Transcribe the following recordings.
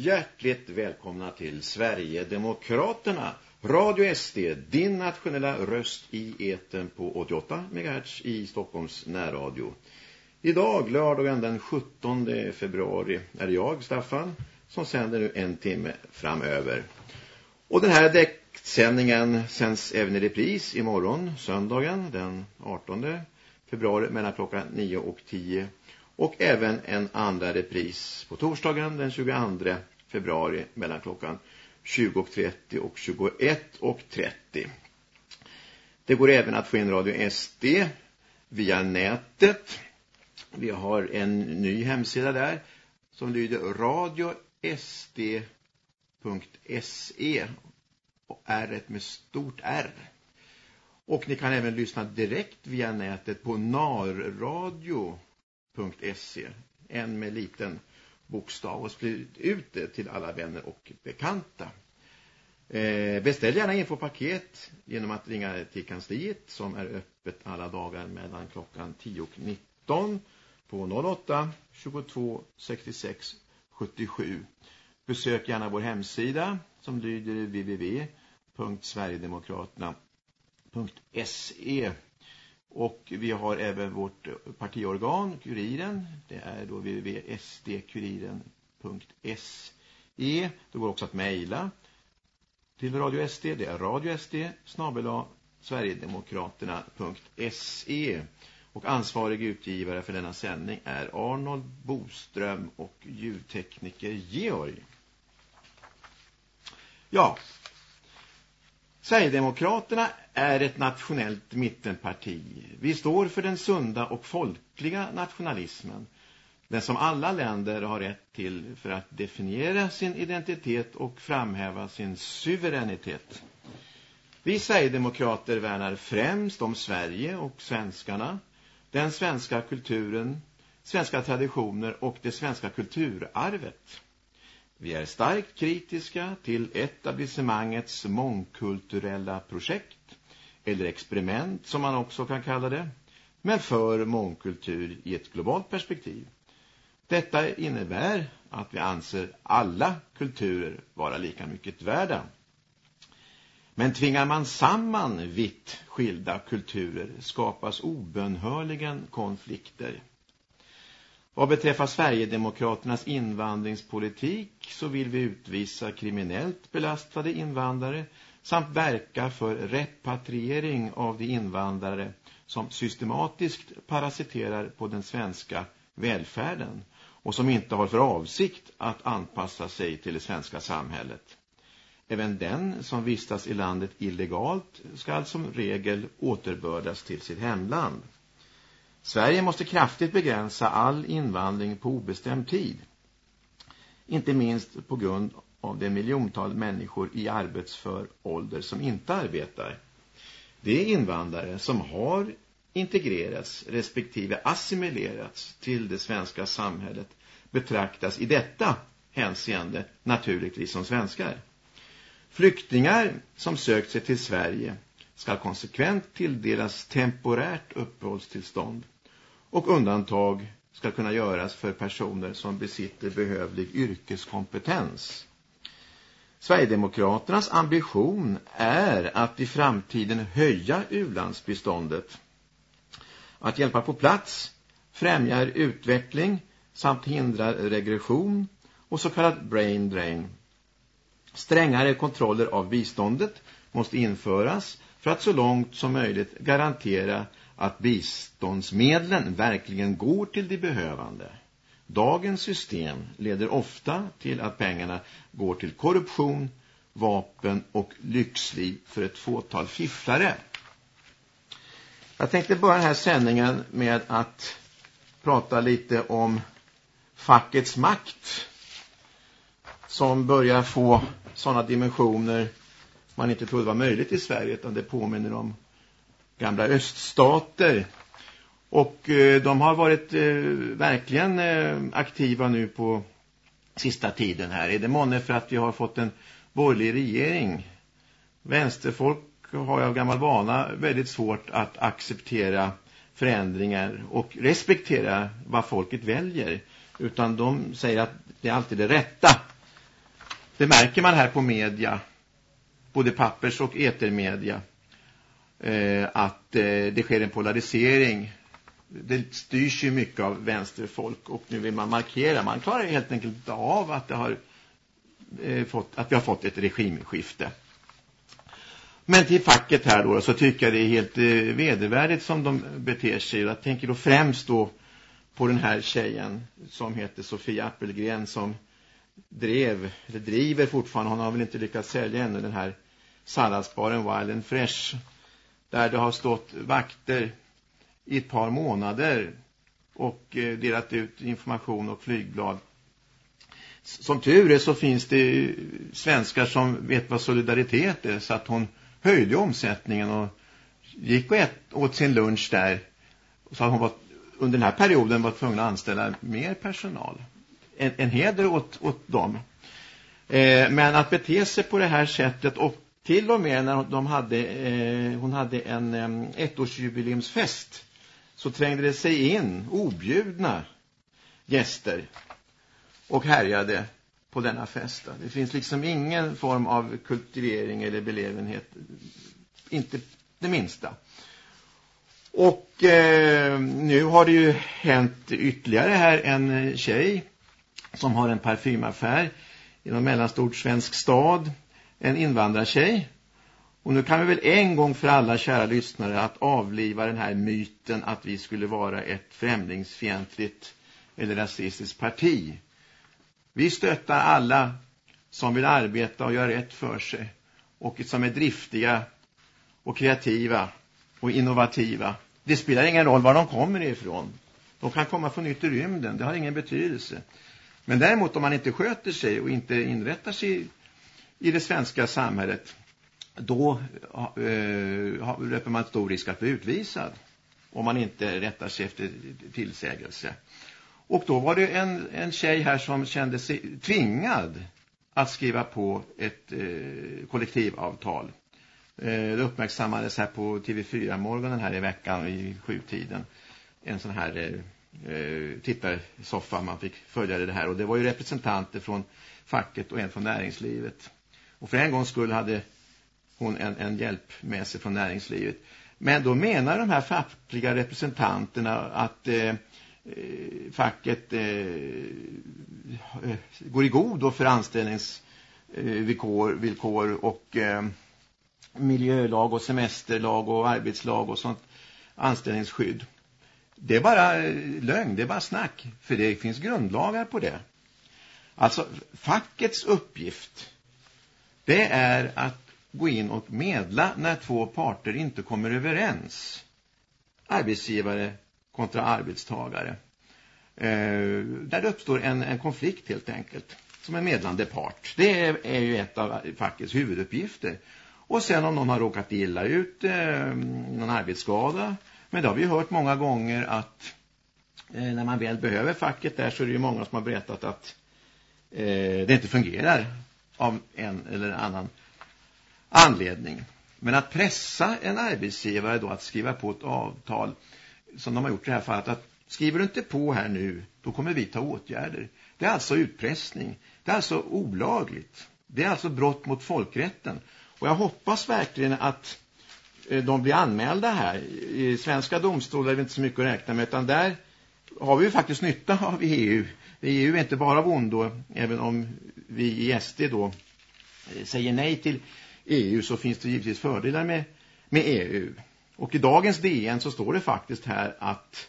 Hjärtligt välkomna till Sverigedemokraterna, Radio SD, din nationella röst i eten på 88 MHz i Stockholms närradio. Idag, lördagen den 17 februari, är det jag, Staffan, som sänder nu en timme framöver. Och den här däcksändningen sänds även i repris imorgon, söndagen den 18 februari mellan klockan 9 och 10 och även en andra repris på torsdagen den 22 februari mellan klockan 20.30 och 21.30. Det går även att få in Radio SD via nätet. Vi har en ny hemsida där som lyder radiosd.se och R med stort R. Och ni kan även lyssna direkt via nätet på narradio.se. En med liten bokstav och sprid ut det till alla vänner och bekanta. Eh, beställ gärna infopaket genom att ringa till kansliet som är öppet alla dagar mellan klockan 10 och 19 på 08 22 66 77. Besök gärna vår hemsida som lyder www.sverigedemokraterna.se och vi har även vårt partiorgan, Kuriren. Det är då www.sdkuriren.se. Det går också att mejla till Radio SD. Det är Radio SD snabela Sverigedemokraterna.se. Och ansvarig utgivare för denna sändning är Arnold Boström och ljudtekniker Georg. Ja, Sverigedemokraterna är ett nationellt mittenparti. Vi står för den sunda och folkliga nationalismen. Den som alla länder har rätt till för att definiera sin identitet och framhäva sin suveränitet. Vi Sverigedemokrater värnar främst om Sverige och svenskarna, den svenska kulturen, svenska traditioner och det svenska kulturarvet. Vi är starkt kritiska till etablissemangets mångkulturella projekt, eller experiment som man också kan kalla det, men för mångkultur i ett globalt perspektiv. Detta innebär att vi anser alla kulturer vara lika mycket värda. Men tvingar man samman vitt skilda kulturer skapas obönhörligen konflikter. Vad beträffar Sverigedemokraternas invandringspolitik så vill vi utvisa kriminellt belastade invandrare samt verka för repatriering av de invandrare som systematiskt parasiterar på den svenska välfärden och som inte har för avsikt att anpassa sig till det svenska samhället. Även den som vistas i landet illegalt ska som regel återbördas till sitt hemland. Sverige måste kraftigt begränsa all invandring på obestämd tid. Inte minst på grund av det miljontal människor i arbetsför ålder som inte arbetar. Det är invandrare som har integrerats respektive assimilerats till det svenska samhället betraktas i detta hänseende naturligtvis som svenskar. Flyktingar som sökt sig till Sverige ska konsekvent tilldelas temporärt uppehållstillstånd och undantag ska kunna göras för personer som besitter behövlig yrkeskompetens. Sverigedemokraternas ambition är att i framtiden höja ulandsbiståndet. Att hjälpa på plats främjar utveckling samt hindrar regression och så kallad brain drain. Strängare kontroller av biståndet måste införas för att så långt som möjligt garantera att biståndsmedlen verkligen går till de behövande. Dagens system leder ofta till att pengarna går till korruption, vapen och lyxliv för ett fåtal fifflare. Jag tänkte börja den här sändningen med att prata lite om fackets makt som börjar få sådana dimensioner man inte trodde var möjligt i Sverige utan det påminner om gamla öststater. Och eh, de har varit eh, verkligen eh, aktiva nu på sista tiden här. Är det månne för att vi har fått en borgerlig regering? Vänsterfolk har av gammal vana väldigt svårt att acceptera förändringar och respektera vad folket väljer. Utan de säger att det är alltid det rätta Det märker man här på media, både pappers- och etermedia, Eh, att eh, det sker en polarisering. Det styrs ju mycket av vänsterfolk och nu vill man markera. Man klarar helt enkelt av att, det har, eh, fått, att vi har fått ett regimskifte. Men till facket här då så tycker jag det är helt eh, vedervärdigt som de beter sig. Jag tänker då främst då på den här tjejen som heter Sofia Appelgren som drev, eller driver fortfarande, hon har väl inte lyckats sälja ännu den här salladsbaren Wild and Fresh där det har stått vakter i ett par månader och eh, delat ut information och flygblad. Som tur är så finns det svenskar som vet vad solidaritet är så att hon höjde omsättningen och gick och ät, åt sin lunch där. Så att hon var, under den här perioden var tvungen att anställa mer personal. En, en heder åt, åt dem. Eh, men att bete sig på det här sättet och till och med när de hade, eh, hon hade en eh, ettårsjubileumsfest så trängde det sig in objudna gäster och härjade på denna fest. Det finns liksom ingen form av kultivering eller belevenhet. Inte det minsta. Och eh, nu har det ju hänt ytterligare här en tjej som har en parfymaffär i någon mellanstort svensk stad. En invandrartjej. Och nu kan vi väl en gång för alla kära lyssnare att avliva den här myten att vi skulle vara ett främlingsfientligt eller rasistiskt parti. Vi stöttar alla som vill arbeta och göra rätt för sig och som är driftiga och kreativa och innovativa. Det spelar ingen roll var de kommer ifrån. De kan komma från yttre rymden, det har ingen betydelse. Men däremot om man inte sköter sig och inte inrättar sig i det svenska samhället då eh, löper man stor risk att bli utvisad om man inte rättar sig efter tillsägelse. Och då var det en, en tjej här som kände sig tvingad att skriva på ett eh, kollektivavtal. Eh, det uppmärksammades här på TV4-morgonen här i veckan i sjutiden. En sån här eh, eh, tittarsoffa man fick följa det här. Och det var ju representanter från facket och en från näringslivet. Och för en gång skulle hade hon en, en hjälp med sig från näringslivet. Men då menar de här fackliga representanterna att eh, eh facket eh, eh, går i god för anställningsvillkor eh, villkor och eh, miljölag och semesterlag och arbetslag och sånt anställningsskydd. Det är bara lögn, det är bara snack. För det finns grundlagar på det. Alltså, fackets uppgift det är att gå in och medla när två parter inte kommer överens. Arbetsgivare kontra arbetstagare. Eh, där det uppstår en, en konflikt helt enkelt som en medlande part. Det är, är ju ett av fackets huvuduppgifter. Och sen om någon har råkat illa ut, eh, någon arbetsskada. Men det har vi hört många gånger att eh, när man väl behöver facket där så är det ju många som har berättat att eh, det inte fungerar av en eller annan anledning. Men att pressa en arbetsgivare då att skriva på ett avtal som de har gjort i det här fallet att skriver du inte på här nu då kommer vi ta åtgärder. Det är alltså utpressning. Det är alltså olagligt. Det är alltså brott mot folkrätten. Och jag hoppas verkligen att eh, de blir anmälda här. I svenska domstolar är det inte så mycket att räkna med utan där har vi ju faktiskt nytta av EU. EU är inte bara av ondo, även om vi i SD då eh, säger nej till EU så finns det givetvis fördelar med, med EU. Och i dagens DN så står det faktiskt här att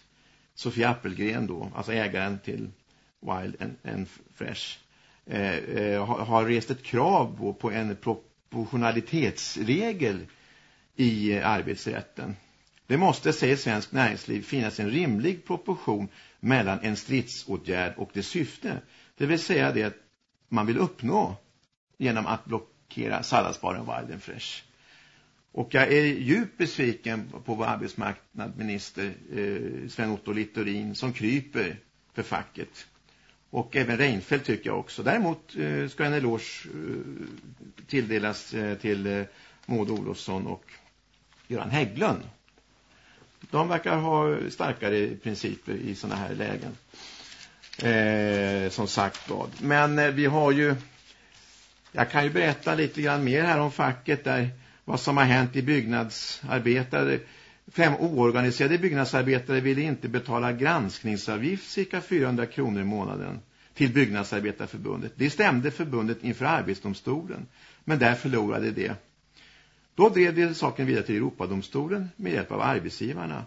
Sofia Appelgren då, alltså ägaren till Wild and, and Fresh, eh, eh, har, har rest ett krav på, på en proportionalitetsregel i eh, arbetsrätten. Det måste, säger svensk näringsliv, finnas en rimlig proportion mellan en stridsåtgärd och det syfte. Det vill säga det man vill uppnå genom att blockera salladsbaren Wild and Fresh. Och jag är djupt besviken på vår arbetsmarknadsminister eh, Sven-Otto Littorin som kryper för facket. Och även Reinfeldt tycker jag också. Däremot eh, ska en eloge eh, tilldelas eh, till eh, Maud Olofsson och Göran Hägglund. De verkar ha starkare principer i sådana här lägen. Eh, som sagt vad. Men eh, vi har ju Jag kan ju berätta lite grann mer här om facket där vad som har hänt i byggnadsarbetare. Fem oorganiserade byggnadsarbetare ville inte betala granskningsavgift cirka 400 kronor i månaden till Byggnadsarbetarförbundet. Det stämde förbundet inför arbetsdomstolen, men där förlorade det. Då drev det saken vidare till Europadomstolen med hjälp av arbetsgivarna.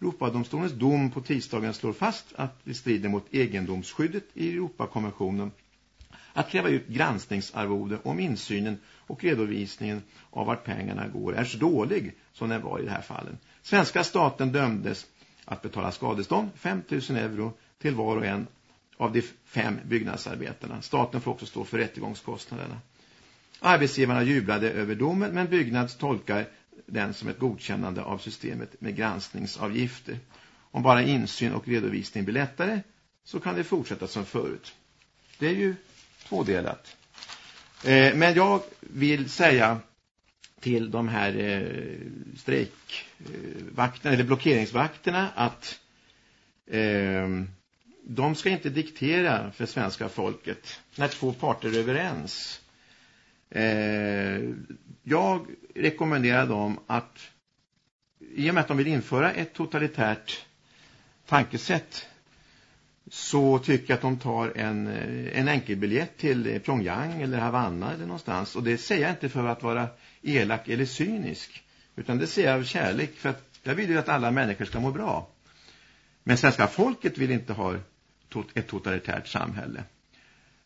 Europadomstolens dom på tisdagen slår fast att det strider mot egendomsskyddet i Europakonventionen att kräva ut granskningsarvode om insynen och redovisningen av vart pengarna går är så dålig som den var i det här fallet. Svenska staten dömdes att betala skadestånd 5 000 euro till var och en av de fem byggnadsarbetarna. Staten får också stå för rättegångskostnaderna. Arbetsgivarna jublade över domen men Byggnads tolkar den som ett godkännande av systemet med granskningsavgifter. Om bara insyn och redovisning blir lättare så kan det fortsätta som förut. Det är ju tvådelat. Eh, men jag vill säga till de här eh, strejkvakterna eller blockeringsvakterna att ehm, de ska inte diktera för svenska folket när två parter är överens. Eh, jag rekommenderar dem att i och med att de vill införa ett totalitärt tankesätt så tycker jag att de tar en, en enkelbiljett till Pyongyang eller Havanna eller någonstans. Och det säger jag inte för att vara elak eller cynisk. Utan det säger jag av kärlek för att jag vill ju att alla människor ska må bra. Men svenska folket vill inte ha ett totalitärt samhälle.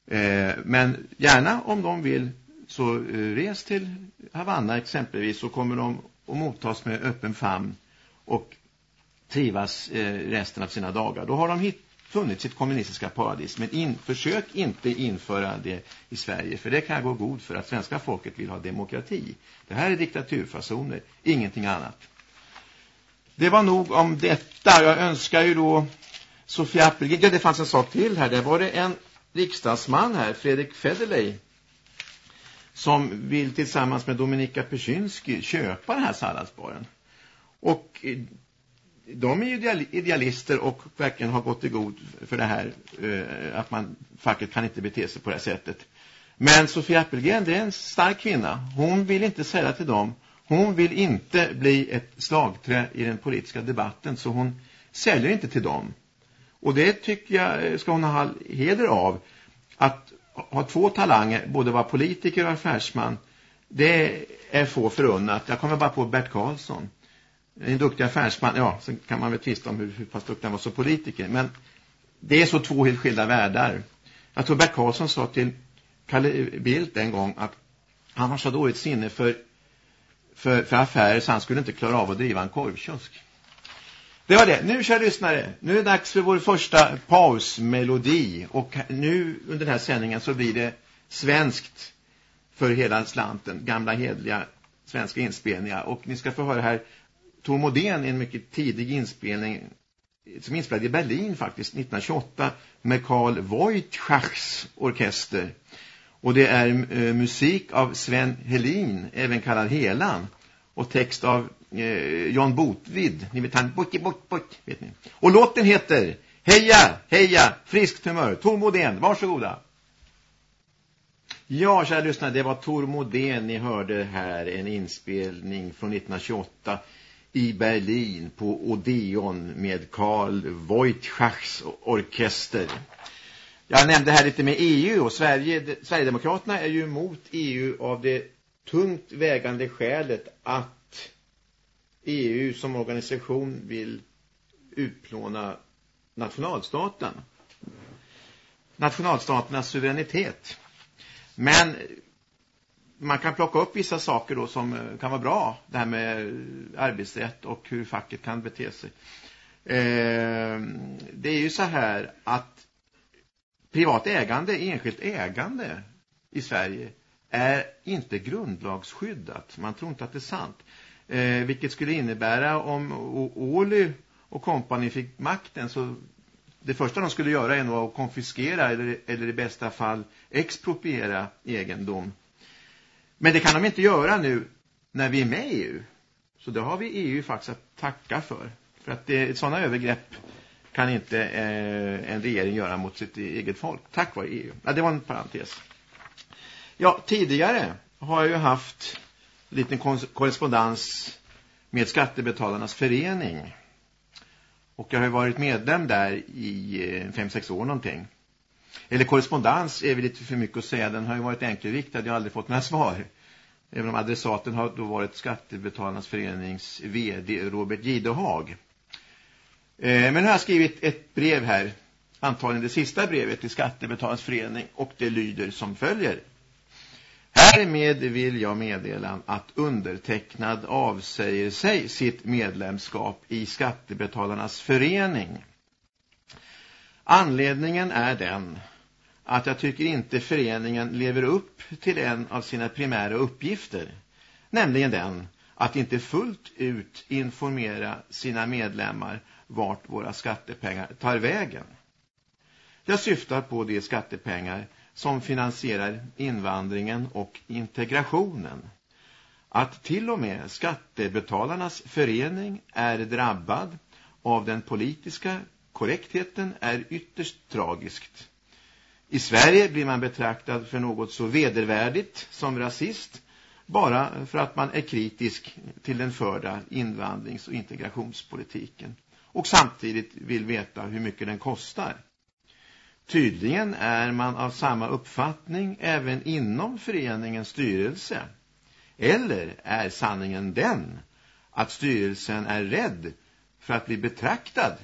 Eh, men gärna om de vill så eh, res till Havanna exempelvis så kommer de att mottas med öppen famn och trivas eh, resten av sina dagar. Då har de hit, funnit sitt kommunistiska paradis. Men in, försök inte införa det i Sverige. För det kan gå god för att svenska folket vill ha demokrati. Det här är diktaturfasoner, ingenting annat. Det var nog om detta. Jag önskar ju då Sofia Appelgren. Ja, det fanns en sak till här. Där var det en riksdagsman här, Fredrik Federley som vill tillsammans med Dominika Persynsky köpa den här salladsbaren. Och eh, de är ju idealister och verkligen har gått i god för det här eh, att man facket kan inte bete sig på det här sättet. Men Sofia Appelgren det är en stark kvinna. Hon vill inte säga till dem. Hon vill inte bli ett slagträ i den politiska debatten så hon säljer inte till dem. Och det tycker jag eh, ska hon ha heder av. Att ha två talanger, både vara politiker och affärsman, det är få förunnat. Jag kommer bara på Bert Karlsson en duktig affärsman, ja, sen kan man väl tvista om hur, hur pass duktig han var som politiker. Men det är så två helt skilda världar. Jag tror Bert Karlsson sa till Kalle Bildt en gång att han har så dåligt sinne för, för, för affärer så han skulle inte klara av att driva en korvkiosk. Det var det. Nu, kära lyssnare, nu är det dags för vår första pausmelodi. Och nu under den här sändningen så blir det svenskt för hela slanten. Gamla hedliga svenska inspelningar. Och ni ska få höra här Tor Modén i en mycket tidig inspelning som inspelade i Berlin faktiskt 1928 med Karl Wojtschachs orkester. Och det är eh, musik av Sven Helin, även kallad Helan. Och text av eh, John Botvid. Ni vet han, bort, bort, bort, vet ni. Och låten heter Heja, heja, friskt humör. Tor Modén, varsågoda. Ja, kära lyssnare, det var Tor Modén ni hörde här. En inspelning från 1928 i Berlin på Odeon med Karl Wojtschachs orkester. Jag nämnde här lite med EU och Sverige, Sverigedemokraterna är ju emot EU av det tungt vägande skälet att EU som organisation vill utplåna nationalstaten. Nationalstaternas suveränitet. Men man kan plocka upp vissa saker då som eh, kan vara bra. Det här med arbetsrätt och hur facket kan bete sig. Eh, det är ju så här att privat ägande, enskilt ägande i Sverige är inte grundlagsskyddat. Man tror inte att det är sant. Eh, vilket skulle innebära om Åly och kompani fick makten så det första de skulle göra är nog att konfiskera eller, eller i bästa fall expropriera egendom men det kan de inte göra nu när vi är med i EU. Så det har vi EU faktiskt att tacka för. För att det, sådana övergrepp kan inte eh, en regering göra mot sitt e-, eget folk. Tack vare EU. Ja, det var en parentes. Ja, tidigare har jag ju haft liten korrespondens med Skattebetalarnas förening. Och jag har varit medlem där i eh, 5-6 år någonting. Eller korrespondens är väl lite för mycket att säga. Den har ju varit enkelriktad. Jag har aldrig fått några svar. Även om adressaten har då varit Skattebetalarnas förenings vd Robert Gidehag. Eh, men jag har skrivit ett brev här. Antagligen det sista brevet till Skattebetalarnas förening. Och det lyder som följer. Härmed vill jag meddela att undertecknad avsäger sig sitt medlemskap i Skattebetalarnas förening. Anledningen är den att jag tycker inte föreningen lever upp till en av sina primära uppgifter, nämligen den att inte fullt ut informera sina medlemmar vart våra skattepengar tar vägen. Jag syftar på de skattepengar som finansierar invandringen och integrationen. Att till och med skattebetalarnas förening är drabbad av den politiska korrektheten är ytterst tragiskt. I Sverige blir man betraktad för något så vedervärdigt som rasist bara för att man är kritisk till den förda invandrings- och integrationspolitiken och samtidigt vill veta hur mycket den kostar. Tydligen är man av samma uppfattning även inom föreningens styrelse. Eller är sanningen den att styrelsen är rädd för att bli betraktad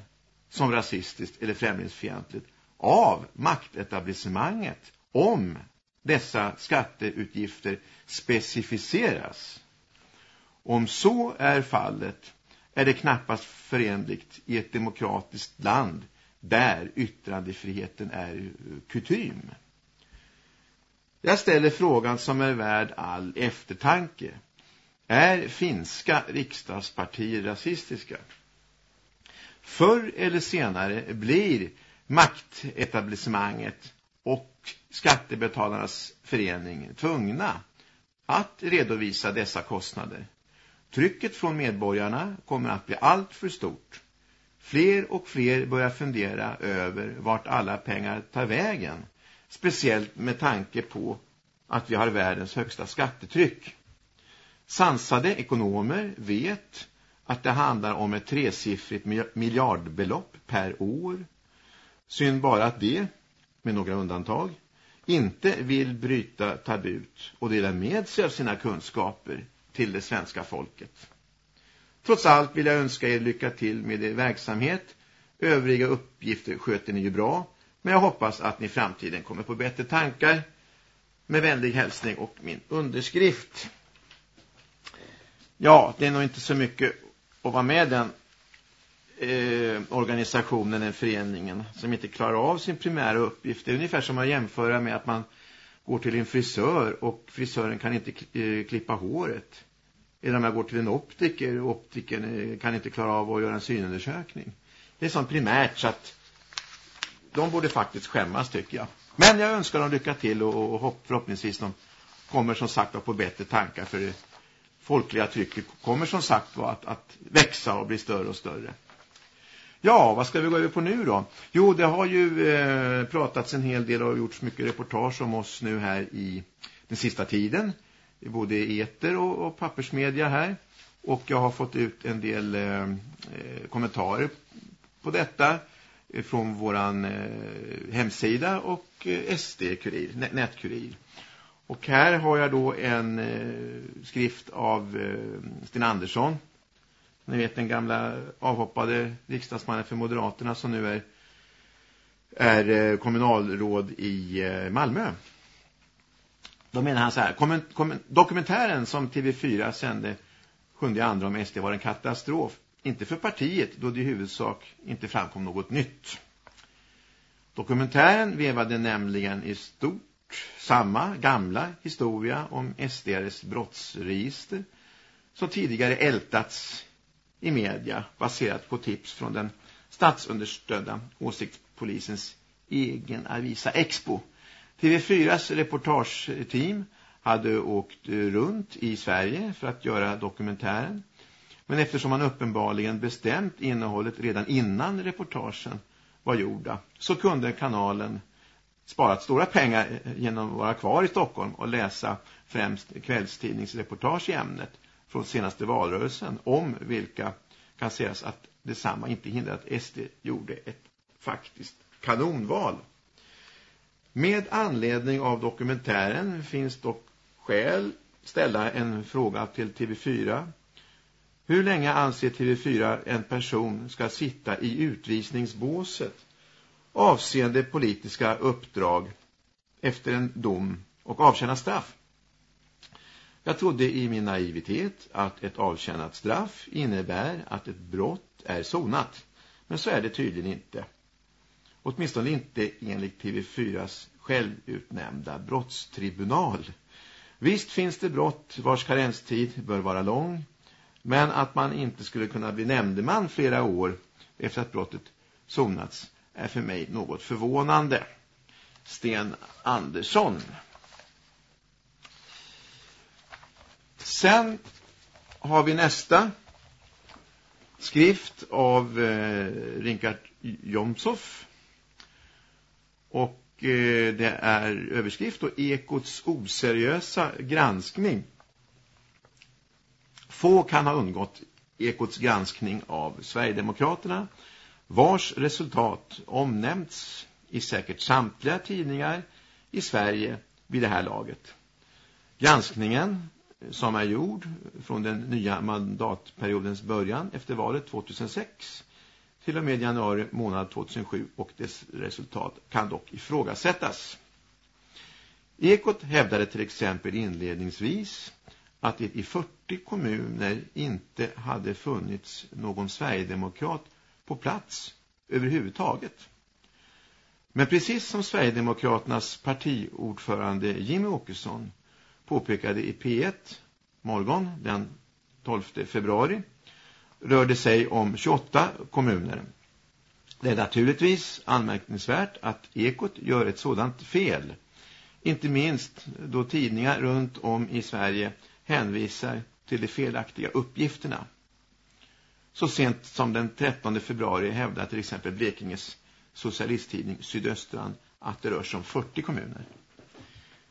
som rasistiskt eller främlingsfientligt av maktetablissemanget om dessa skatteutgifter specificeras. Om så är fallet är det knappast förenligt i ett demokratiskt land där yttrandefriheten är kutym. Jag ställer frågan som är värd all eftertanke. Är finska riksdagspartier rasistiska? Förr eller senare blir maktetablissemanget och skattebetalarnas förening tvungna att redovisa dessa kostnader. Trycket från medborgarna kommer att bli allt för stort. Fler och fler börjar fundera över vart alla pengar tar vägen. Speciellt med tanke på att vi har världens högsta skattetryck. Sansade ekonomer vet att det handlar om ett tresiffrigt miljardbelopp per år. Synd bara att det, med några undantag, inte vill bryta tabut och dela med sig av sina kunskaper till det svenska folket. Trots allt vill jag önska er lycka till med er verksamhet. Övriga uppgifter sköter ni ju bra, men jag hoppas att ni i framtiden kommer på bättre tankar. Med vänlig hälsning och min underskrift. Ja, det är nog inte så mycket att vara med den eh, organisationen, den föreningen, som inte klarar av sin primära uppgift. Det är ungefär som att jämföra med att man går till en frisör och frisören kan inte eh, klippa håret. Eller om jag går till en optiker och optiken eh, kan inte klara av att göra en synundersökning. Det är sånt primärt så att de borde faktiskt skämmas tycker jag. Men jag önskar dem lycka till och, och förhoppningsvis de kommer som sagt på bättre tankar för det folkliga trycket kommer som sagt att, att växa och bli större och större. Ja, vad ska vi gå över på nu då? Jo, det har ju eh, pratats en hel del och gjorts mycket reportage om oss nu här i den sista tiden både eter och, och pappersmedia här. Och jag har fått ut en del eh, eh kommentarer på detta eh, från våran eh, hemsida och eh, SD-kurir, nätkurir. Och här har jag då en eh, skrift av eh, Sten Andersson. Ni vet den gamla avhoppade riksdagsmannen för Moderaterna som nu är, är eh, kommunalråd i eh, Malmö. Då menar han så här, komment, komment, dokumentären som TV4 sände 7 andra om SD var en katastrof. Inte för partiet, då det i huvudsak inte framkom något nytt. Dokumentären vevade nämligen i stort samma gamla historia om SDRs brottsregister som tidigare ältats i media baserat på tips från den statsunderstödda åsiktspolisens egen Avisa Expo TV4s reportageteam hade åkt eh, runt i Sverige för att göra dokumentären. Men eftersom man uppenbarligen bestämt innehållet redan innan reportagen var gjorda så kunde kanalen sparat stora pengar eh, genom att vara kvar i Stockholm och läsa främst kvällstidningsreportage i ämnet från senaste valrörelsen om vilka kan sägas att detsamma inte hindrar att SD gjorde ett faktiskt kanonval. Med anledning av dokumentären finns dock skäl ställa en fråga till TV4. Hur länge anser TV4 en person ska sitta i utvisningsbåset avseende politiska uppdrag efter en dom och avtjäna straff? Jag trodde i min naivitet att ett avtjänat straff innebär att ett brott är sonat. Men så är det tydligen inte. Åtminstone inte enligt TV4s självutnämnda brottstribunal. Visst finns det brott vars karenstid bör vara lång. Men att man inte skulle kunna bli nämndeman flera år efter att brottet sonats är för mig något förvånande. Sten Andersson. Sen har vi nästa skrift av eh, Rinkard Jomsoff. Och Eh, det är överskrift och Ekots oseriösa granskning. Få kan ha undgått Ekots granskning av Sverigedemokraterna vars resultat omnämnts i säkert samtliga tidningar i Sverige vid det här laget. Granskningen som är gjord från den nya mandatperiodens början efter valet 2006 till och med januari månad 2007 och dess resultat kan dock ifrågasättas. Ekot hävdade till exempel inledningsvis att det i 40 kommuner inte hade funnits någon Sverigedemokrat på plats överhuvudtaget. Men precis som Sverigedemokraternas partiordförande Jimmy Åkesson påpekade i P1 morgon den 12 februari rör det sig om 28 kommuner. Det är naturligtvis anmärkningsvärt att Ekot gör ett sådant fel. Inte minst då tidningar runt om i Sverige hänvisar till de felaktiga uppgifterna. Så sent som den 13 februari hävdar till exempel Blekinges socialisttidning Sydöstran att det rör sig om 40 kommuner.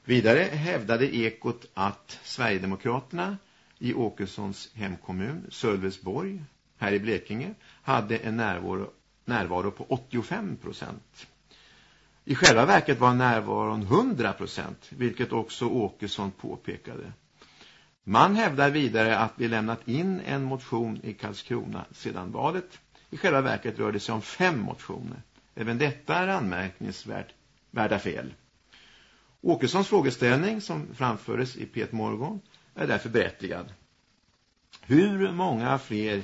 Vidare hävdade Ekot att Sverigedemokraterna i Åkessons hemkommun Sölvesborg här i Blekinge hade en närvaro, närvaro på 85 procent. I själva verket var närvaron 100 procent, vilket också Åkesson påpekade. Man hävdar vidare att vi lämnat in en motion i Karlskrona sedan valet. I själva verket rör det sig om fem motioner. Även detta är anmärkningsvärt värda fel. Åkessons frågeställning som framfördes i Pet Morgon är därför berättigad. Hur många fler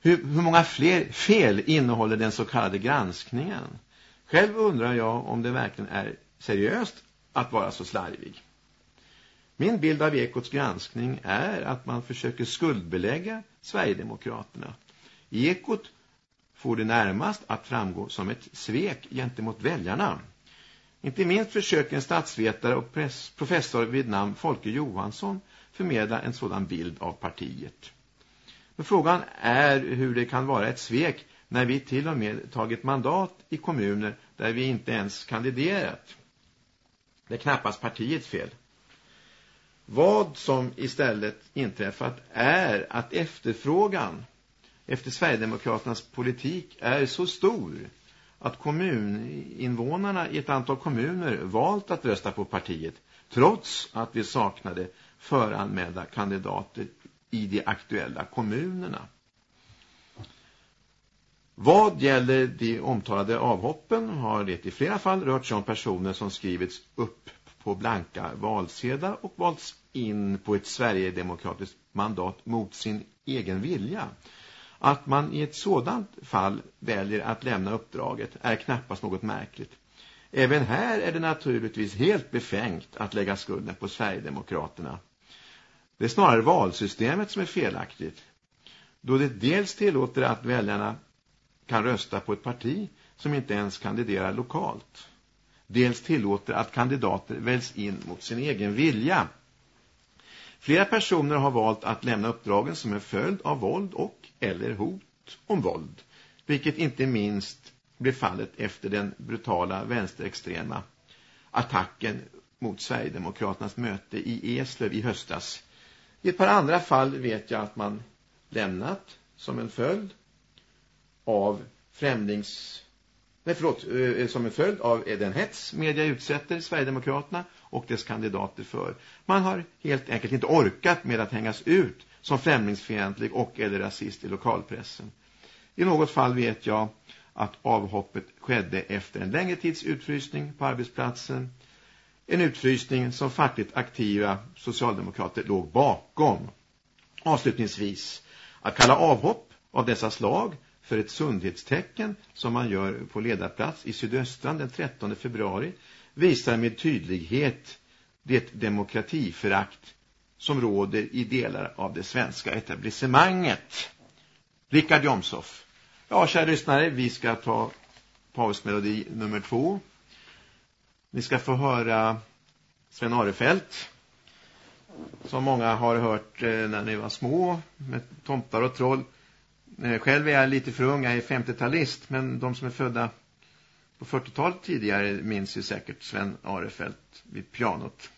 hur, hur många fler fel innehåller den så kallade granskningen? Själv undrar jag om det verkligen är seriöst att vara så slarvig. Min bild av Ekots granskning är att man försöker skuldbelägga Sverigedemokraterna. Ekot får det närmast att framgå som ett svek gentemot väljarna. Inte minst försöker en statsvetare och professor vid namn Folke Johansson förmedla en sådan bild av partiet. Men frågan är hur det kan vara ett svek när vi till och med tagit mandat i kommuner där vi inte ens kandiderat. Det är knappast partiets fel. Vad som istället inträffat är att efterfrågan efter Sverigedemokraternas politik är så stor att kommuninvånarna i ett antal kommuner valt att rösta på partiet trots att vi saknade föranmälda kandidater i de aktuella kommunerna. Vad gäller de omtalade avhoppen har det i flera fall rört sig om personer som skrivits upp på blanka valsedlar och valts in på ett Sverigedemokratiskt mandat mot sin egen vilja. Att man i ett sådant fall väljer att lämna uppdraget är knappast något märkligt. Även här är det naturligtvis helt befängt att lägga skulden på Sverigedemokraterna. Det är snarare valsystemet som är felaktigt. Då det dels tillåter att väljarna kan rösta på ett parti som inte ens kandiderar lokalt. Dels tillåter att kandidater väljs in mot sin egen vilja. Flera personer har valt att lämna uppdragen som en följd av våld och eller hot om våld. Vilket inte minst blev fallet efter den brutala vänsterextrema attacken mot Sverigedemokraternas möte i Eslöv i höstas. I ett par andra fall vet jag att man lämnat som en följd av främlings... Nej, förlåt, eh, eh, som en följd av den hets media utsätter Sverigedemokraterna och dess kandidater för. Man har helt enkelt inte orkat med att hängas ut som främlingsfientlig och eller rasist i lokalpressen. I något fall vet jag att avhoppet skedde efter en längre tids utfrysning på arbetsplatsen. En utfrysning som fackligt aktiva socialdemokrater låg bakom. Avslutningsvis, att kalla avhopp av dessa slag för ett sundhetstecken som man gör på ledarplats i sydöstran den 13 februari visar med tydlighet det demokratiförakt som råder i delar av det svenska etablissemanget. Rickard Jomshoff. Ja, kära lyssnare, vi ska ta pausmelodi nummer två. Ni ska få höra Sven Arefelt som många har hört eh, när ni var små med tomtar och troll. Eh, själv är jag lite för ung, jag är 50-talist men de som är födda på 40-talet tidigare minns ju säkert Sven Arefelt vid pianot.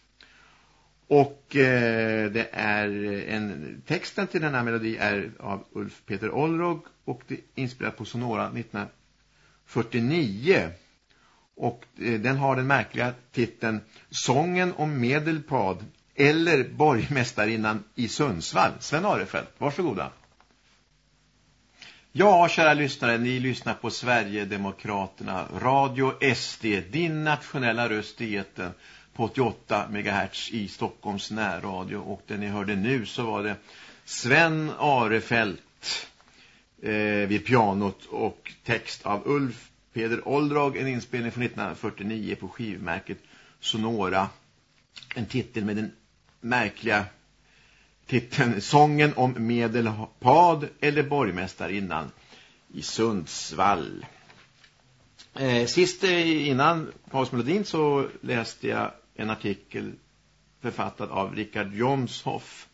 Och eh, det är eh, en texten till den här melodi är av Ulf Peter Olrog och det är inspelat på Sonora 1949. Och eh, den har den märkliga titeln Sången om Medelpad eller Borgmästarinnan i Sundsvall. Sven Arefelt, varsågoda. Ja, kära lyssnare, ni lyssnar på Sverigedemokraterna, Radio SD, din nationella röst i eten på 88 MHz i Stockholms närradio. Och det ni hörde nu så var det Sven Arefelt eh, vid pianot och text av Ulf Peder Oldrag, en inspelning från 1949 på skivmärket Sonora. En titel med den märkliga titeln Sången om Medelpad eller Borgmästarinnan i Sundsvall. Eh, sist eh, innan pausmelodin så läste jag en artikel författad av Richard Jomshoff.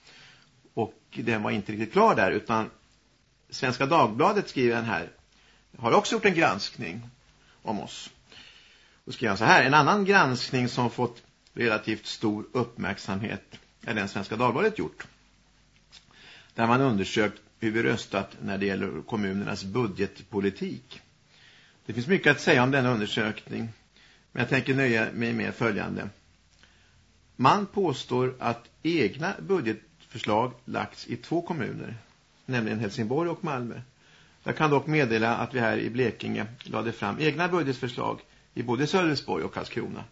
Och den var inte riktigt klar där utan Svenska Dagbladet skriver den här. Har också gjort en granskning om oss. Och skriver han så här. En annan granskning som fått relativt stor uppmärksamhet är den Svenska Dagbladet gjort. Där man undersökt hur vi röstat när det gäller kommunernas budgetpolitik. Det finns mycket att säga om denna undersökning. Men jag tänker nöja mig med följande. Man påstår att egna budgetförslag lagts i två kommuner, nämligen Helsingborg och Malmö. Jag kan dock meddela att vi här i Blekinge lade fram egna budgetförslag i både Sölvesborg och Karlskrona.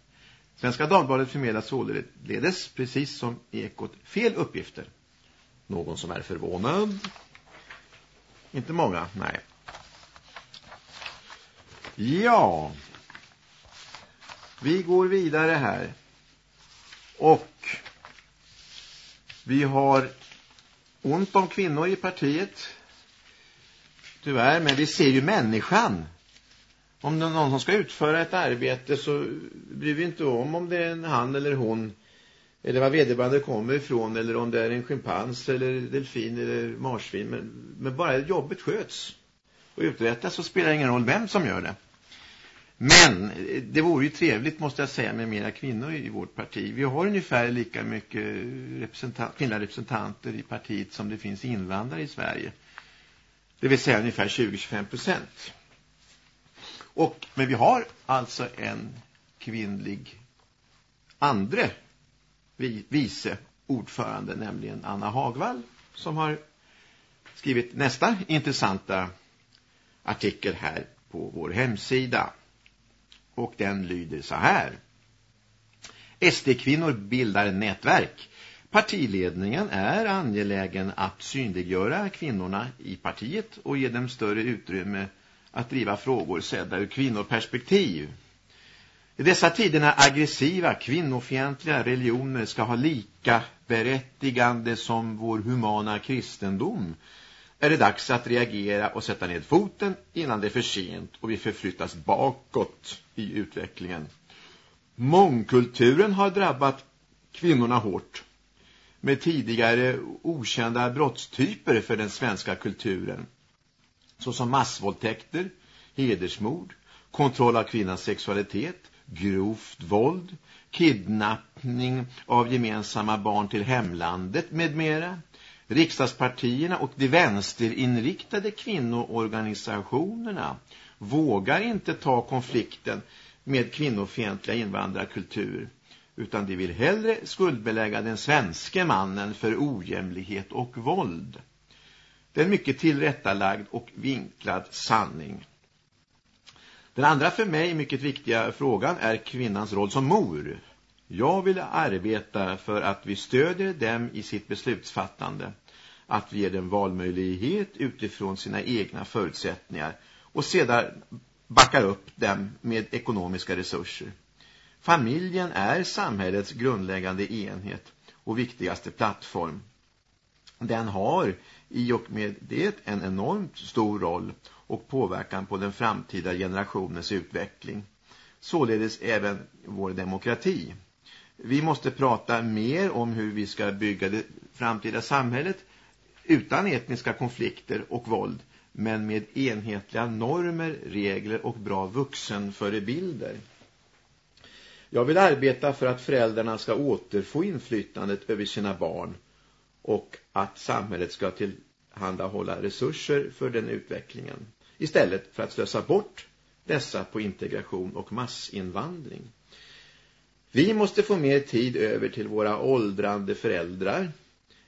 Svenska Dagbladet förmedlar således, precis som Ekot, fel uppgifter. Någon som är förvånad? Inte många, nej. Ja, vi går vidare här. Och vi har ont om kvinnor i partiet. Tyvärr, men vi ser ju människan. Om det är någon som ska utföra ett arbete så bryr vi inte om om det är en han eller hon. Eller var vederbörande kommer ifrån. Eller om det är en schimpans eller delfin eller marsvin. Men, men bara jobbet sköts och uträttas så spelar det ingen roll vem som gör det. Men det vore ju trevligt måste jag säga med mera kvinnor i vårt parti. Vi har ungefär lika mycket representant, kvinnliga representanter i partiet som det finns invandrare i Sverige. Det vill säga ungefär 20-25 procent. Och, men vi har alltså en kvinnlig andre vice ordförande, nämligen Anna Hagvall, som har skrivit nästa intressanta artikel här på vår hemsida och den lyder så här. SD-kvinnor bildar nätverk. Partiledningen är angelägen att synliggöra kvinnorna i partiet och ge dem större utrymme att driva frågor sedda ur kvinnoperspektiv. I dessa tider när aggressiva, kvinnofientliga religioner ska ha lika berättigande som vår humana kristendom är det dags att reagera och sätta ned foten innan det är för sent och vi förflyttas bakåt i utvecklingen. Mångkulturen har drabbat kvinnorna hårt med tidigare okända brottstyper för den svenska kulturen såsom massvåldtäkter, hedersmord, kontroll av kvinnans sexualitet, grovt våld, kidnappning av gemensamma barn till hemlandet med mera. Riksdagspartierna och de vänsterinriktade kvinnoorganisationerna vågar inte ta konflikten med kvinnofientliga invandrarkultur utan de vill hellre skuldbelägga den svenska mannen för ojämlikhet och våld. Det är en mycket tillrättalagd och vinklad sanning. Den andra för mig mycket viktiga frågan är kvinnans roll som mor. Jag vill arbeta för att vi stödjer dem i sitt beslutsfattande. Att vi ger dem valmöjlighet utifrån sina egna förutsättningar och sedan backar upp dem med ekonomiska resurser. Familjen är samhällets grundläggande enhet och viktigaste plattform. Den har i och med det en enormt stor roll och påverkan på den framtida generationens utveckling. Således även vår demokrati. Vi måste prata mer om hur vi ska bygga det framtida samhället utan etniska konflikter och våld men med enhetliga normer, regler och bra vuxenförebilder. Jag vill arbeta för att föräldrarna ska återfå inflytandet över sina barn och att samhället ska tillhandahålla resurser för den utvecklingen istället för att slösa bort dessa på integration och massinvandring. Vi måste få mer tid över till våra åldrande föräldrar.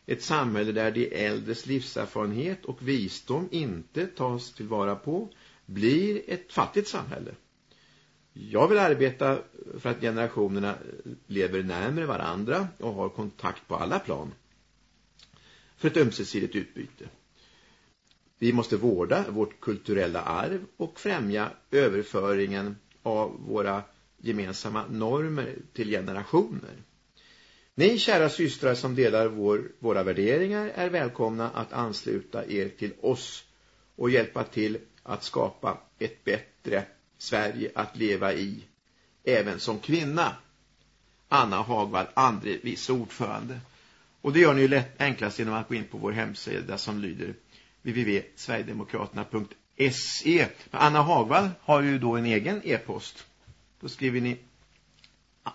Ett samhälle där de äldres livserfarenhet och visdom inte tas tillvara på blir ett fattigt samhälle. Jag vill arbeta för att generationerna lever närmare varandra och har kontakt på alla plan. För ett ömsesidigt utbyte. Vi måste vårda vårt kulturella arv och främja överföringen av våra gemensamma normer till generationer. Ni kära systrar som delar vår, våra värderingar är välkomna att ansluta er till oss och hjälpa till att skapa ett bättre Sverige att leva i, även som kvinna. Anna Hagvall, andre vice ordförande. Och det gör ni ju lätt, enklast genom att gå in på vår hemsida som lyder www.sverigedemokraterna.se Anna Hagvall har ju då en egen e-post. Då skriver ni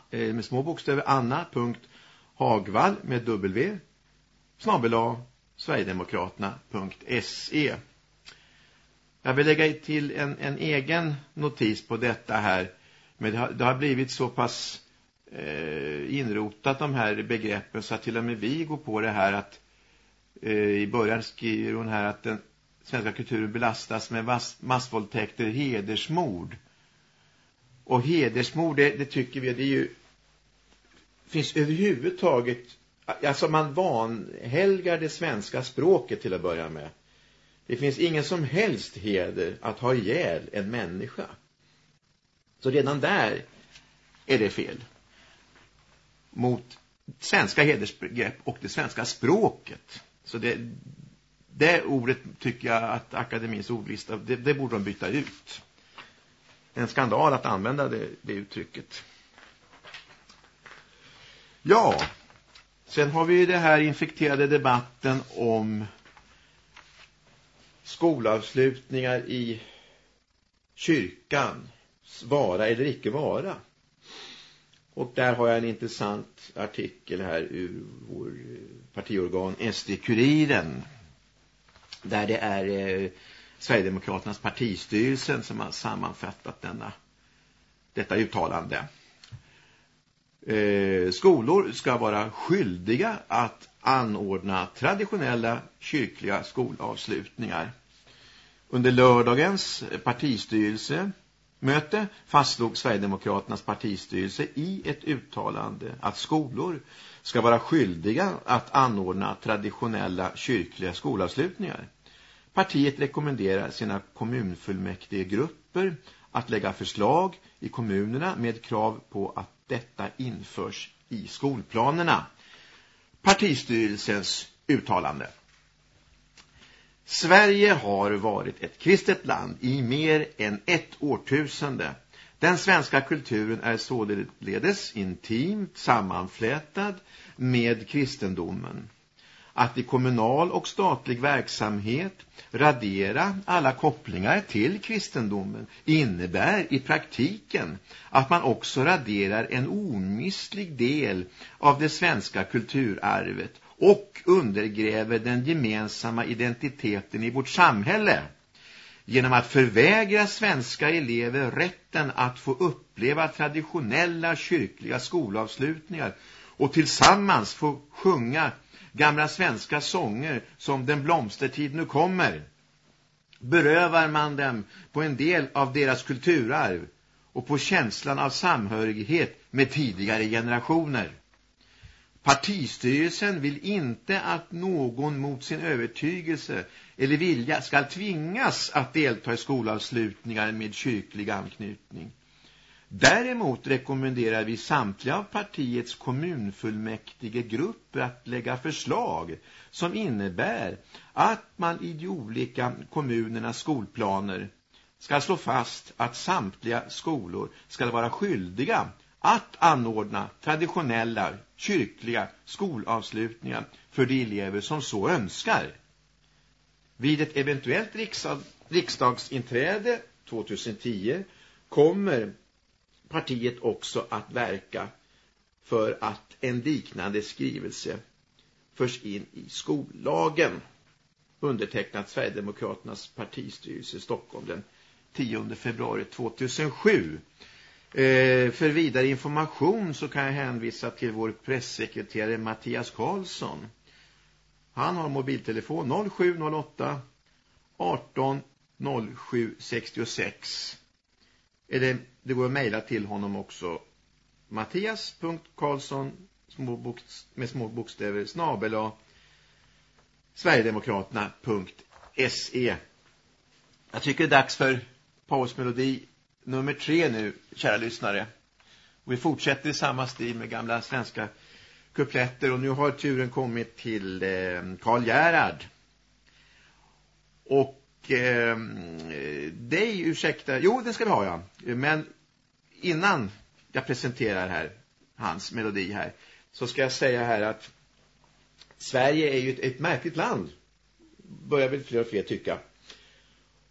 eh, med små bokstäver anna.hagvall med w snabbela sverigedemokraterna.se jag vill lägga till en, en egen notis på detta här. Men det har, det har blivit så pass eh, inrotat de här begreppen så att till och med vi går på det här att eh, i början skriver hon här att den svenska kulturen belastas med mass, massvåldtäkter, hedersmord. Och hedersmord, det, det tycker vi, det är ju finns överhuvudtaget alltså man vanhelgar det svenska språket till att börja med. Det finns ingen som helst heder att ha ihjäl en människa. Så redan där är det fel. Mot svenska hedersbegrepp och det svenska språket. Så det, det ordet tycker jag att akademins ordlista, det, det borde de byta ut. En skandal att använda det, det uttrycket. Ja, sen har vi det här infekterade debatten om skolavslutningar i kyrkan vara eller icke vara. Och där har jag en intressant artikel här ur vår eh, partiorgan SD-kuriren. Där det är eh, Sverigedemokraternas partistyrelsen som har sammanfattat denna, detta uttalande. Eh, skolor ska vara skyldiga att anordna traditionella kyrkliga skolavslutningar. Under lördagens partistyrelse möte fastslog Sverigedemokraternas partistyrelse i ett uttalande att skolor ska vara skyldiga att anordna traditionella kyrkliga skolavslutningar. Partiet rekommenderar sina kommunfullmäktigegrupper att lägga förslag i kommunerna med krav på att detta införs i skolplanerna. Partistyrelsens uttalande. Sverige har varit ett kristet land i mer än ett årtusende. Den svenska kulturen är således intimt sammanflätad med kristendomen att i kommunal och statlig verksamhet radera alla kopplingar till kristendomen innebär i praktiken att man också raderar en omistlig del av det svenska kulturarvet och undergräver den gemensamma identiteten i vårt samhälle genom att förvägra svenska elever rätten att få uppleva traditionella kyrkliga skolavslutningar och tillsammans få sjunga gamla svenska sånger som Den blomstertid nu kommer berövar man dem på en del av deras kulturarv och på känslan av samhörighet med tidigare generationer. Partistyrelsen vill inte att någon mot sin övertygelse eller vilja ska tvingas att delta i skolavslutningar med kyrklig anknytning. Däremot rekommenderar vi samtliga av partiets kommunfullmäktige grupper att lägga förslag som innebär att man i de olika kommunernas skolplaner ska slå fast att samtliga skolor ska vara skyldiga att anordna traditionella kyrkliga skolavslutningar för de elever som så önskar. Vid ett eventuellt riksdag, riksdagsinträde 2010 kommer partiet också att verka för att en liknande skrivelse förs in i skollagen. Undertecknat Sverigedemokraternas partistyrelse i Stockholm den 10 februari 2007. Eh, för vidare information så kan jag hänvisa till vår presssekreterare Mattias Karlsson. Han har mobiltelefon 0708 18 07 66. Eller det går att mejla till honom också. Mattias.Karlsson med små bokstäver snabela Sverigedemokraterna.se Jag tycker det är dags för pausmelodi nummer tre nu, kära lyssnare. Och vi fortsätter i samma stil med gamla svenska kupletter och nu har turen kommit till eh, Karl Gerhard. Och eh, dig, ursäkta, jo det ska vi ha ja. Men innan jag presenterar här hans melodi här så ska jag säga här att Sverige är ju ett, ett märkligt land börjar väl fler och fler tycka.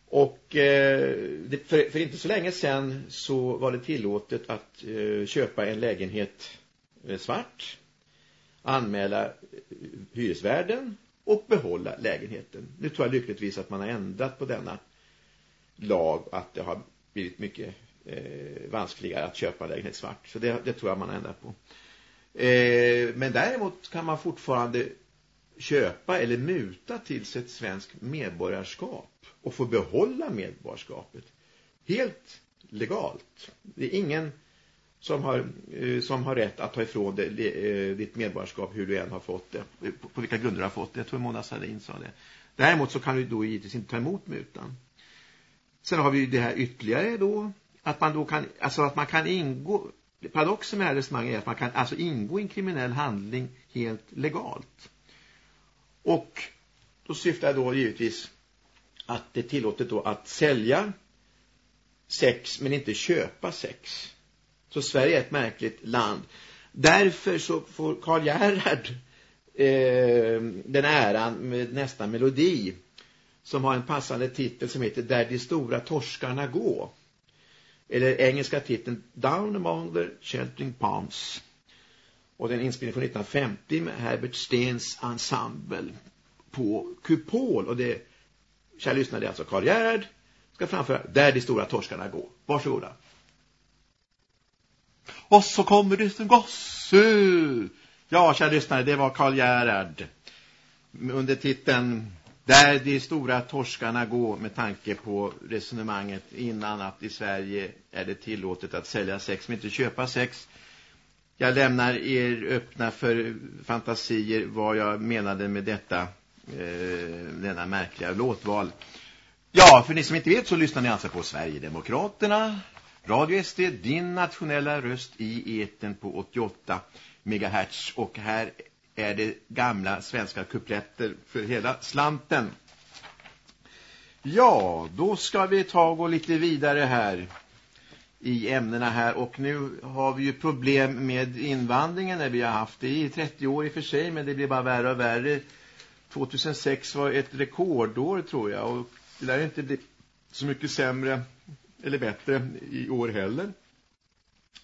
Och eh, det, för, för, inte så länge sedan så var det tillåtet att eh, köpa en lägenhet eh, svart, anmäla eh, hyresvärden och behålla lägenheten. Nu tror jag lyckligtvis att man har ändrat på denna lag att det har blivit mycket eh, vanskligare att köpa lägenhet svart. Så det, det tror jag man har ändrat på. Eh, men däremot kan man fortfarande köpa eller muta till sig ett svenskt medborgarskap och få behålla medborgarskapet. Helt legalt. Det är ingen som har, eh, som har rätt att ta ifrån dig eh, ditt medborgarskap hur du än har fått det. Eh, på, på vilka grunder du har fått det. Jag tror Mona Sahlin sa det. Däremot så kan du då givetvis inte ta emot mutan. Sen har vi det här ytterligare då. Att man då kan, alltså att man kan ingå, paradoxen med det här resonemanget är att man kan alltså ingå i en kriminell handling helt legalt. Och då syftar jag då givetvis att det är tillåtet då att sälja sex men inte köpa sex. Så Sverige är ett märkligt land. Därför så får Karl Gerhard eh, den äran med nästa melodi som har en passande titel som heter Där de stora torskarna gå. Eller engelska titeln Down Among the Sheltering Palms. Och den inspelning från 1950 med Herbert Stens ensemble på Kupol. Och det, kära lyssnare, det är alltså Karl Gerhard ska framföra Där de stora torskarna går. Varsågoda. Och så kommer det en gosse. Ja, kära lyssnare, det var Karl Gerhard. Under titeln där de stora torskarna går med tanke på resonemanget innan att i Sverige är det tillåtet att sälja sex men inte köpa sex. Jag lämnar er öppna för fantasier vad jag menade med detta, eh, denna märkliga låtval. Ja, för ni som inte vet så lyssnar ni alltså på Sverigedemokraterna, Radio SD, din nationella röst i eten på 88 megahertz. Och här är det gamla svenska kupletter för hela slanten. Ja, då ska vi ta och gå lite vidare här i ämnena här och nu har vi ju problem med invandringen när vi har haft det i 30 år i och för sig men det blir bara värre och värre 2006 var ett rekordår tror jag och det lär inte bli så mycket sämre eller bättre i år heller.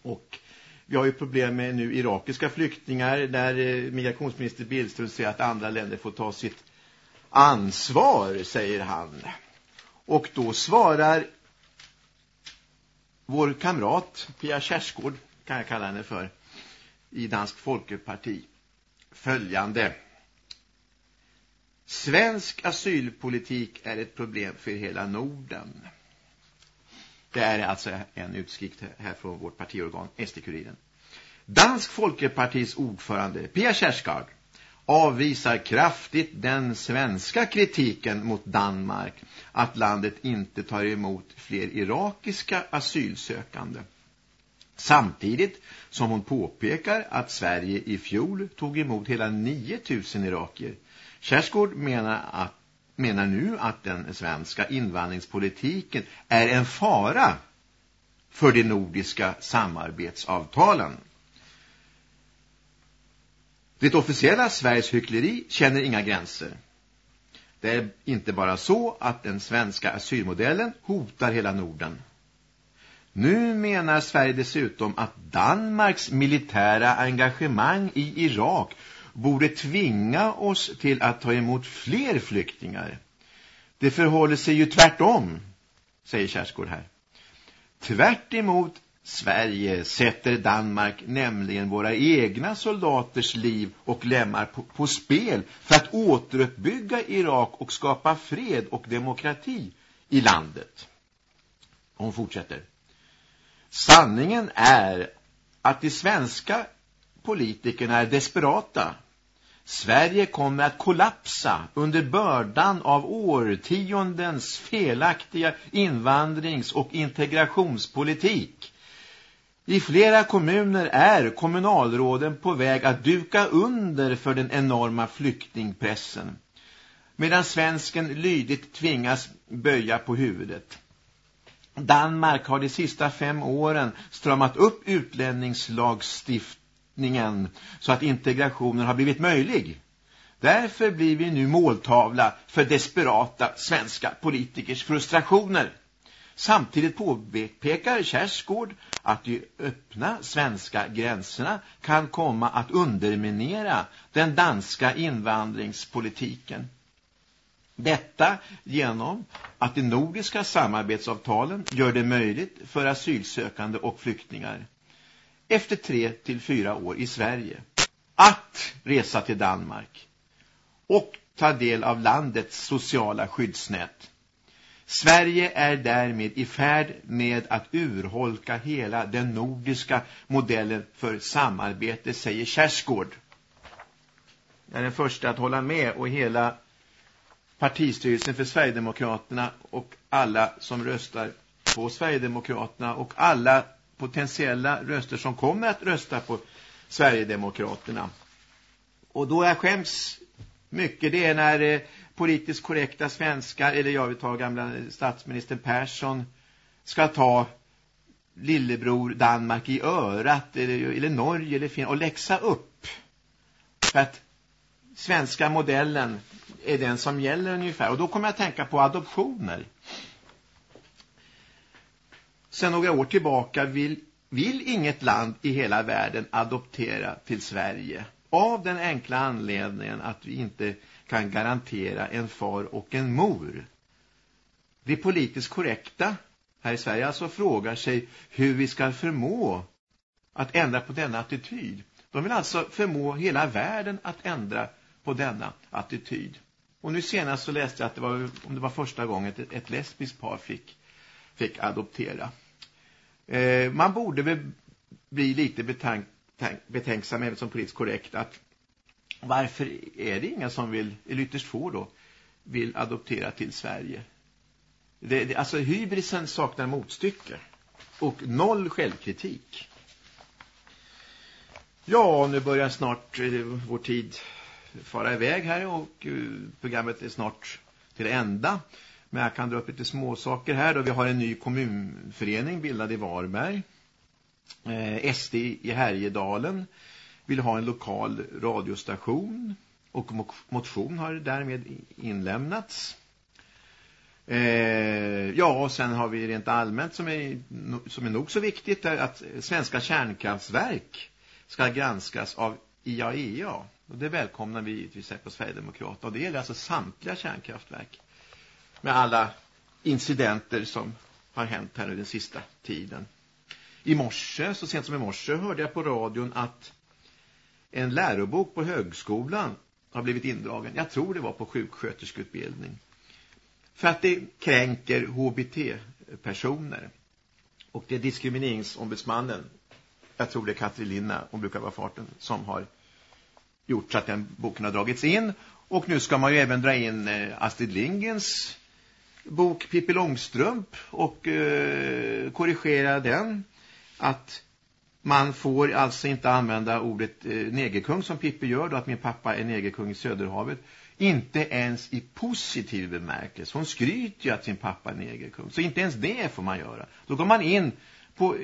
Och vi har ju problem med nu irakiska flyktingar där eh, migrationsminister Billström säger att andra länder får ta sitt ansvar, säger han. Och då svarar vår kamrat Pia Kärsgård, kan jag kalla henne för, i Dansk Folkeparti, följande. Svensk asylpolitik är ett problem för hela Norden. Det är alltså en utskrift här från vårt partiorgan, SD-kuriren. Dansk Folkepartis ordförande Pia Kjærsgaard avvisar kraftigt den svenska kritiken mot Danmark att landet inte tar emot fler irakiska asylsökande. Samtidigt som hon påpekar att Sverige i fjol tog emot hela 9000 irakier. Kjærsgaard menar, att, menar nu att den svenska invandringspolitiken är en fara för de nordiska samarbetsavtalen. Det officiella Sveriges hyckleri känner inga gränser. Det är inte bara så att den svenska asylmodellen hotar hela Norden. Nu menar Sverige dessutom att Danmarks militära engagemang i Irak borde tvinga oss till att ta emot fler flyktingar. Det förhåller sig ju tvärtom, säger Kärskård här. Tvärt emot Sverige sätter Danmark nämligen våra egna soldaters liv och lämmar på, på, spel för att återuppbygga Irak och skapa fred och demokrati i landet. Hon fortsätter. Sanningen är att de svenska politikerna är desperata. Sverige kommer att kollapsa under bördan av årtiondens felaktiga invandrings- och integrationspolitik. I flera kommuner är kommunalråden på väg att duka under för den enorma flyktingpressen. Medan svensken lydigt tvingas böja på huvudet. Danmark har de sista fem åren stramat upp utlänningslagstiftningen så att integrationen har blivit möjlig. Därför blir vi nu måltavla för desperata svenska politikers frustrationer. Samtidigt påpekar Kärsgård att de öppna svenska gränserna kan komma att underminera den danska invandringspolitiken. Detta genom att de nordiska samarbetsavtalen gör det möjligt för asylsökande och flyktingar efter tre till fyra år i Sverige att resa till Danmark och ta del av landets sociala skyddsnät. Sverige är därmed i färd med att urholka hela den nordiska modellen för samarbete, säger Kärsgård. Jag är den första att hålla med och hela partistyrelsen för Sverigedemokraterna och alla som röstar på Sverigedemokraterna och alla potentiella röster som kommer att rösta på Sverigedemokraterna. Och då jag skäms mycket det är när eh, politiskt korrekta svenskar, eller jag vill ta gamla statsminister Persson, ska ta lillebror Danmark i örat eller, eller Norge eller Finland och läxa upp. För att svenska modellen är den som gäller ungefär. Och då kommer jag att tänka på adoptioner sedan några år tillbaka vill, vill inget land i hela världen adoptera till Sverige. Av den enkla anledningen att vi inte kan garantera en far och en mor. De politiskt korrekta här i Sverige alltså frågar sig hur vi ska förmå att ändra på denna attityd. De vill alltså förmå hela världen att ändra på denna attityd. Och nu senast så läste jag att det var, om det var första gången ett, ett lesbiskt par fick, fick adoptera. Eh, man borde väl bli lite betank, tank, betänksam även som politiskt korrekt att varför är det inga som vill, eller ytterst få då, vill adoptera till Sverige? Det, det, alltså hybrisen saknar motstycke och noll självkritik. Ja, nu börjar snart eh, vår tid fara iväg här och eh, programmet är snart till ända. Men jag kan dra upp lite småsaker här då. Vi har en ny kommunförening bildad i Varberg. Eh, SD i Härjedalen vill ha en lokal radiostation. och motion har därmed inlämnats. Eh, ja, och sen har vi rent allmänt som är, som är nog så viktigt att svenska kärnkraftverk ska granskas av IAEA. Och det välkomnar vi givetvis på Sverigedemokraterna. Och det gäller alltså samtliga kärnkraftverk. Med alla incidenter som har hänt här nu den sista tiden. I morse, så sent som i morse, hörde jag på radion att en lärobok på högskolan har blivit indragen. Jag tror det var på sjuksköterskeutbildning. För att det kränker HBT-personer. Och det är diskrimineringsombudsmannen, jag tror det är Katrin Linna, hon brukar vara farten, som har gjort så att den boken har dragits in. Och nu ska man ju även dra in eh, Astrid Lindgrens bok Pippi Långstrump och eh, korrigera den. Att man får alltså inte använda ordet eh, negerkung som Pippi gör då att min pappa är negerkung i Söderhavet. Inte ens i positiv bemärkelse. Hon skryter ju att sin pappa är negerkung. Så inte ens det får man göra. Då går man in på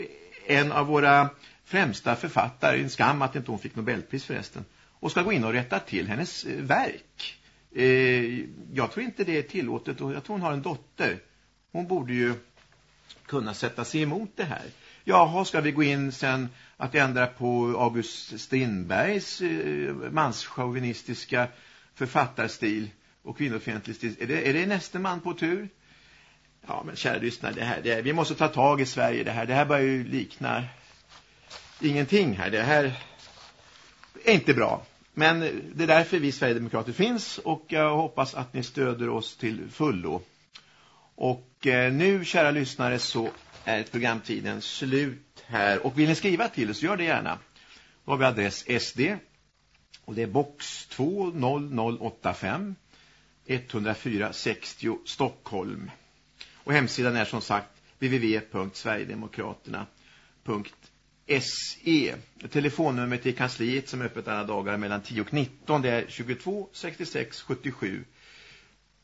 en av våra främsta författare, en skam att inte hon fick Nobelpris förresten, och ska gå in och rätta till hennes eh, verk. Eh, jag tror inte det är tillåtet och jag tror hon har en dotter. Hon borde ju kunna sätta sig emot det här. Jaha, ska vi gå in sen att ändra på August Strindbergs eh, manschauvinistiska författarstil och kvinnofientlig stil? Är det, är det nästa man på tur? Ja, men kära lyssnare, det här, det här, vi måste ta tag i Sverige det här. Det här börjar ju likna ingenting här. Det här är inte bra. Men det är därför vi Sverigedemokrater finns och jag hoppas att ni stöder oss till fullo. Och eh, nu, kära lyssnare, så är programtiden slut här. Och vill ni skriva till oss, gör det gärna. Då har vi adress SD. Och det är box 20085 10460 Stockholm. Och hemsidan är som sagt www.sverigedemokraterna.se SE, Telefonnumret till kansliet som är öppet alla dagar mellan 10 och 19 det är 22 66 77.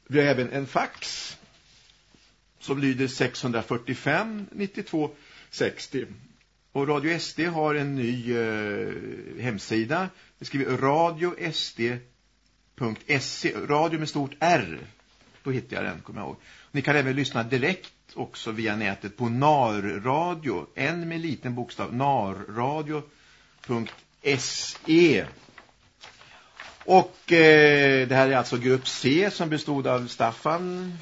Vi har även en fax som lyder 645 92 60. Och Radio SD har en ny eh, hemsida. Vi skriver radiosd.se. Radio med stort R. Då hittar jag den, kommer jag ihåg. Ni kan även lyssna direkt också via nätet på narradio. En med liten bokstav. narradio.se. Och eh, det här är alltså grupp C som bestod av Staffan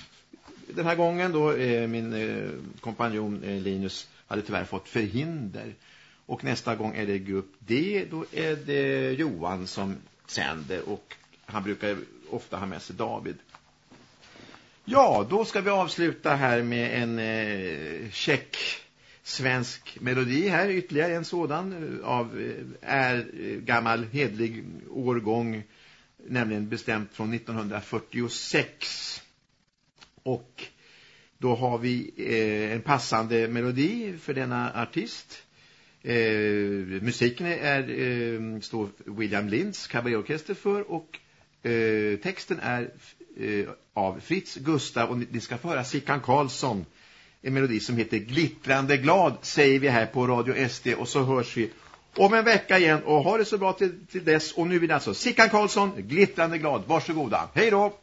den här gången då eh, min eh, kompanjon eh, Linus hade tyvärr fått förhinder. Och nästa gång är det grupp D, då är det Johan som sänder och han brukar ofta ha med sig David. Ja, då ska vi avsluta här med en eh, check svensk melodi här, ytterligare en sådan eh, av eh, är eh, gammal hedlig årgång nämligen bestämt från 1946 och då har vi eh, en passande melodi för denna artist. Eh, musiken är, eh, står William Linds kabaréorkester för och texten är eh, av Fritz Gustav och ni, ni ska få höra Sickan Karlsson en melodi som heter Glittrande glad säger vi här på Radio SD och så hörs vi om en vecka igen. Och ha det så bra till, till dess. Och nu vill alltså Sickan Karlsson Glittrande glad, varsågoda, hej då!